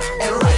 and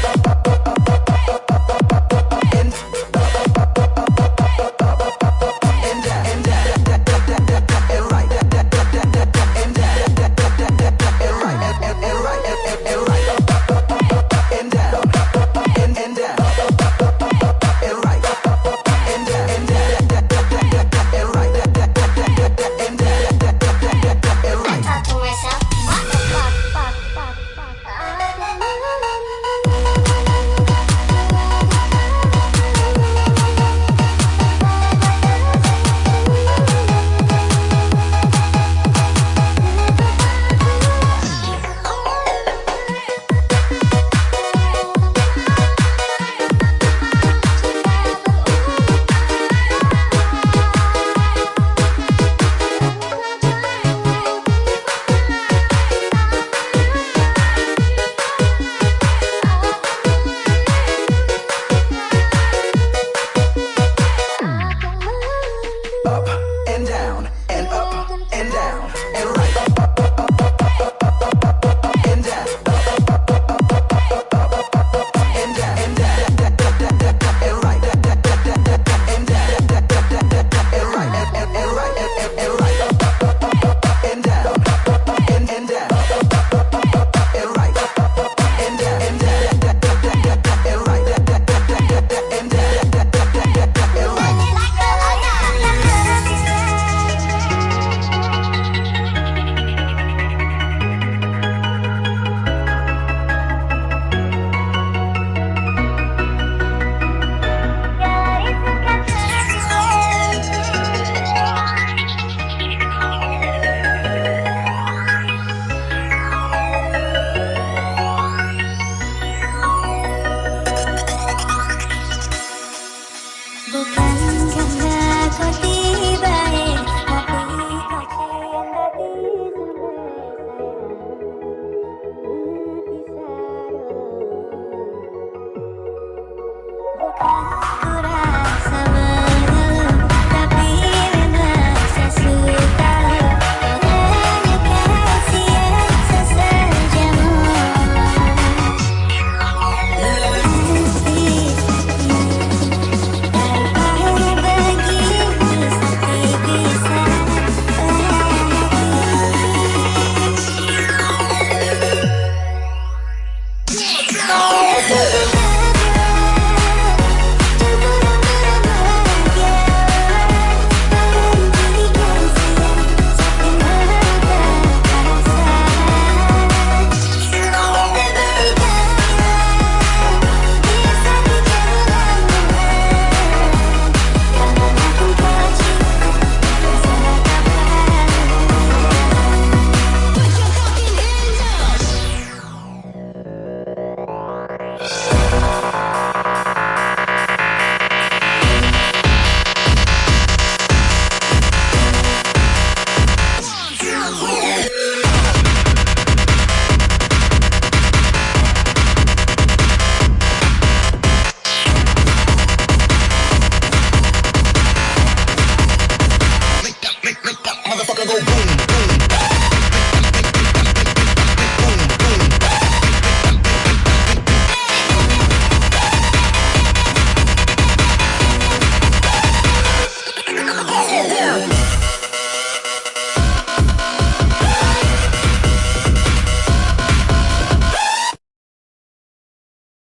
Yeah.